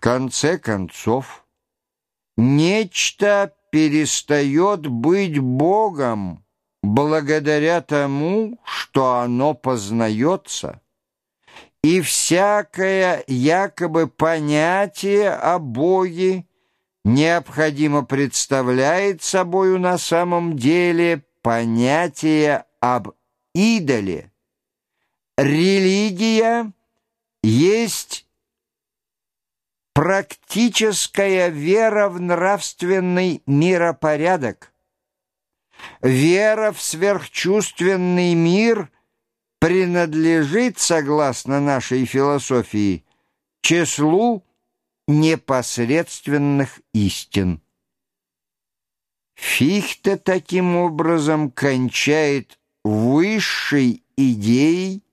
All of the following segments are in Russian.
конце концов, нечто перестает быть Богом благодаря тому, что оно познается, и всякое якобы понятие о Боге необходимо представляет собою на самом деле понятие об идоле. Религия есть практическая вера в нравственный миропорядок. Вера в сверхчувственный мир принадлежит, согласно нашей философии, числу непосредственных истин. Фихте таким образом кончает высшей идеей,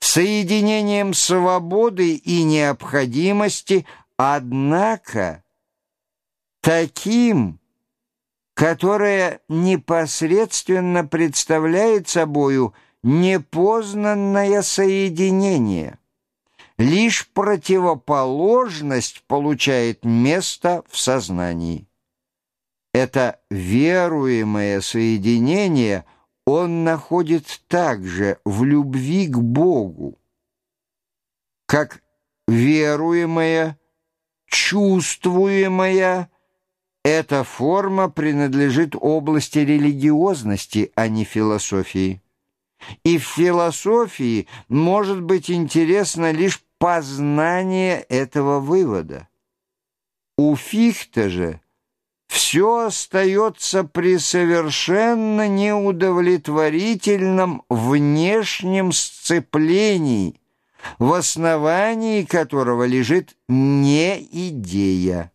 соединением свободы и необходимости, однако таким, которое непосредственно представляет собою непознанное соединение. Лишь противоположность получает место в сознании. Это веруемое соединение – он находит также в любви к Богу, как веруемая, чувствуемая, эта форма принадлежит области религиозности, а не философии. И в философии может быть интересно лишь познание этого вывода. У Фихта же – все остается при совершенно неудовлетворительном внешнем сцеплении, в основании которого лежит не идея.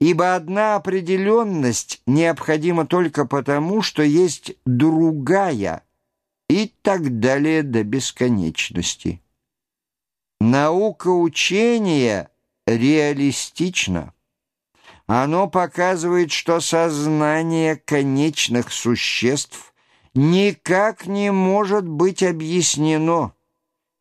Ибо одна определенность необходима только потому, что есть другая, и так далее до бесконечности. Наука учения реалистична. Оно показывает, что сознание конечных существ никак не может быть объяснено,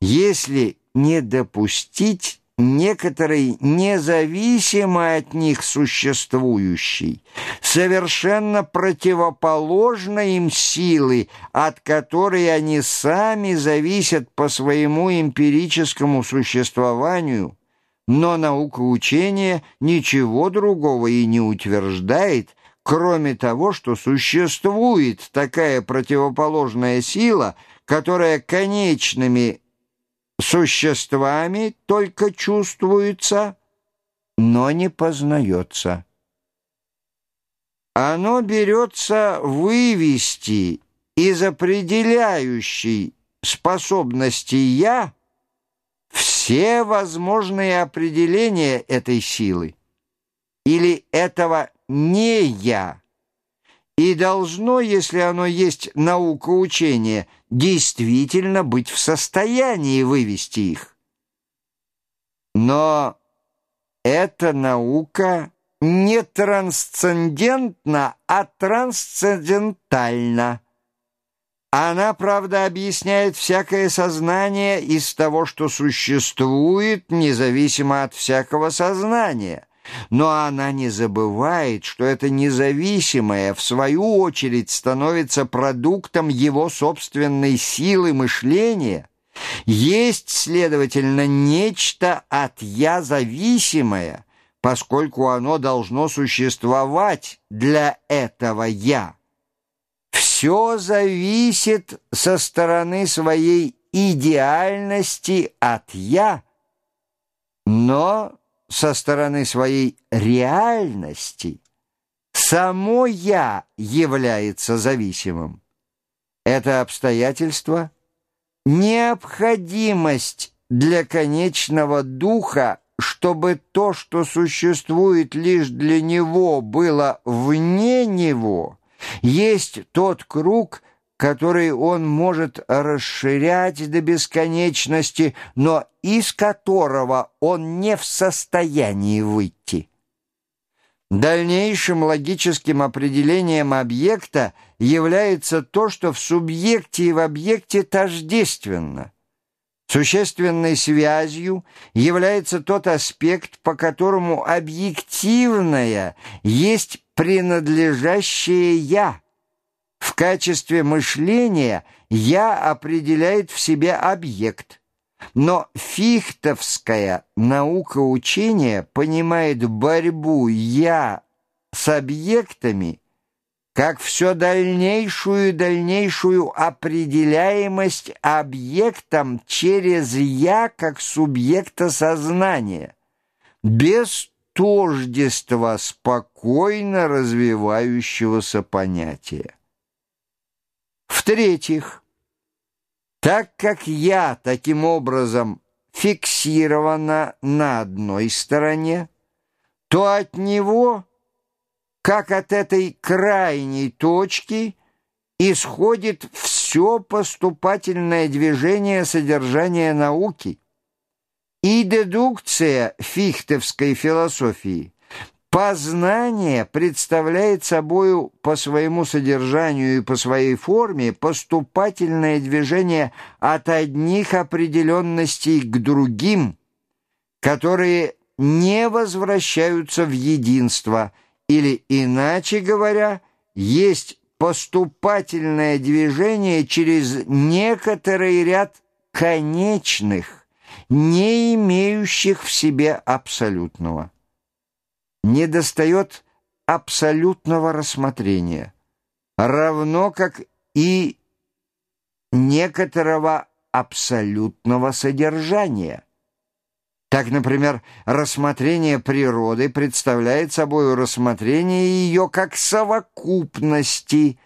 если не допустить некоторой независимо от них существующей, совершенно противоположной им силы, от которой они сами зависят по своему эмпирическому существованию – но наука учения ничего другого и не утверждает, кроме того, что существует такая противоположная сила, которая конечными существами только чувствуется, но не познается. Оно берется вывести из определяющей способности «я» все возможные определения этой силы или этого не я, и должно, если оно есть наука учения, действительно быть в состоянии вывести их. Но эта наука не трансцендентна, а трансцендентальна. Она, правда, объясняет всякое сознание из того, что существует, независимо от всякого сознания. Но она не забывает, что это независимое, в свою очередь, становится продуктом его собственной силы мышления. Есть, следовательно, нечто от «я» зависимое, поскольку оно должно существовать для этого «я» все зависит со стороны своей идеальности от «я», но со стороны своей реальности само «я» является зависимым. Это обстоятельство — необходимость для конечного духа, чтобы то, что существует лишь для него, было вне него — есть тот круг, который он может расширять до бесконечности, но из которого он не в состоянии выйти. Дальнейшим логическим определением объекта является то, что в субъекте и в объекте тождественно. Существенной связью является тот аспект, по которому объективное есть принадлежащее «я». В качестве мышления «я» определяет в себе объект. Но фихтовская наука учения понимает борьбу «я» с объектами как все дальнейшую и дальнейшую определяемость объектом через «я» как субъекта сознания, без тождества спокойно развивающегося понятия. В-третьих, так как «я» таким образом фиксирована на одной стороне, то от него – как от этой крайней точки исходит все поступательное движение содержания науки. И дедукция фихтовской философии Познание представляет собою по своему содержанию и по своей форме поступательное движение от одних определенностей к другим, которые не возвращаются в единство – или, иначе говоря, есть поступательное движение через некоторый ряд конечных, не имеющих в себе абсолютного. Недостает абсолютного рассмотрения, равно как и некоторого абсолютного содержания. Так, например, рассмотрение природы представляет собой рассмотрение ее как совокупности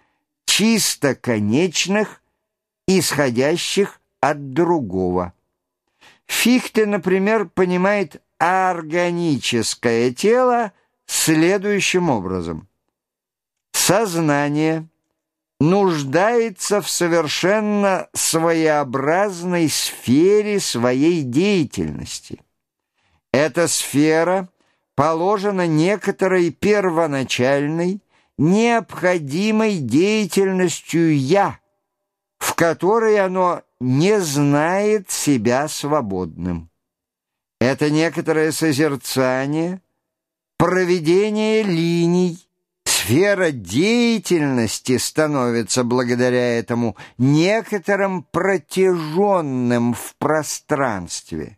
чисто конечных, исходящих от другого. Фихте, например, понимает органическое тело следующим образом. Сознание нуждается в совершенно своеобразной сфере своей деятельности – эта сфера положена некоторой первоначальной, необходимой деятельностью «я», в которой оно не знает себя свободным. Это некоторое созерцание, проведение линий, сфера деятельности становится благодаря этому некоторым протяженным в пространстве.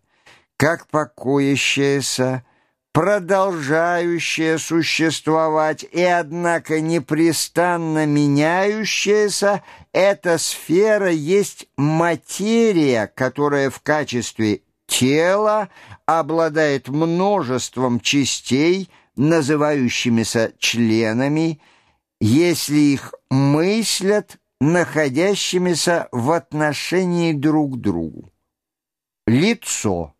Как покоящаяся, продолжающая существовать и, однако, непрестанно меняющаяся, эта сфера есть материя, которая в качестве тела обладает множеством частей, называющимися членами, если их мыслят, находящимися в отношении друг к другу. Лицо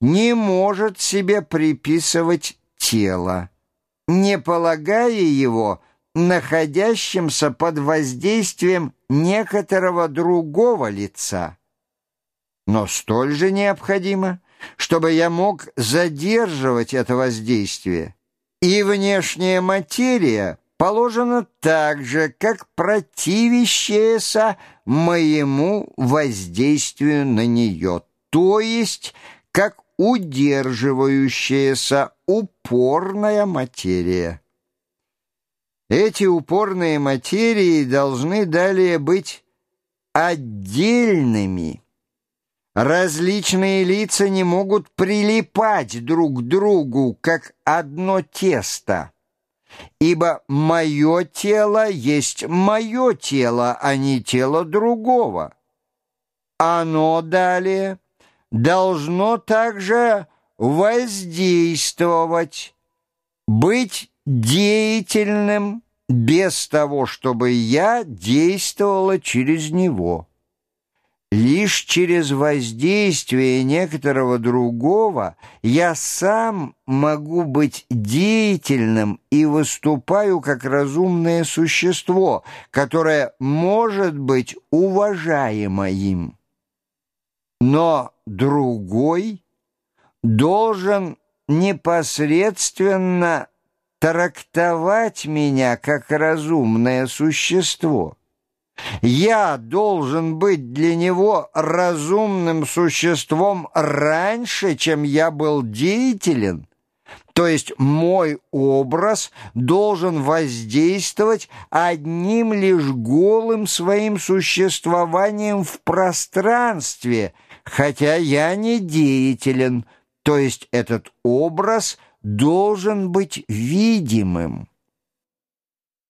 не может себе приписывать тело, не полагая его находящимся под воздействием некоторого другого лица. Но столь же необходимо, чтобы я мог задерживать это воздействие, и внешняя материя положена так же, как противящаяся моему воздействию на нее, то есть как удерживающаяся упорная материя. Эти упорные материи должны далее быть отдельными. Различные лица не могут прилипать друг к другу, как одно тесто, ибо мое тело есть мое тело, а не тело другого. Оно далее должно также воздействовать, быть деятельным без того, чтобы я действовала через него. Лишь через воздействие некоторого другого я сам могу быть деятельным и выступаю как разумное существо, которое может быть уважаемо им. Но другой должен непосредственно трактовать меня как разумное существо. Я должен быть для него разумным существом раньше, чем я был деятелен. То есть мой образ должен воздействовать одним лишь голым своим существованием в пространстве, хотя я не деятелен, то есть этот образ должен быть видимым.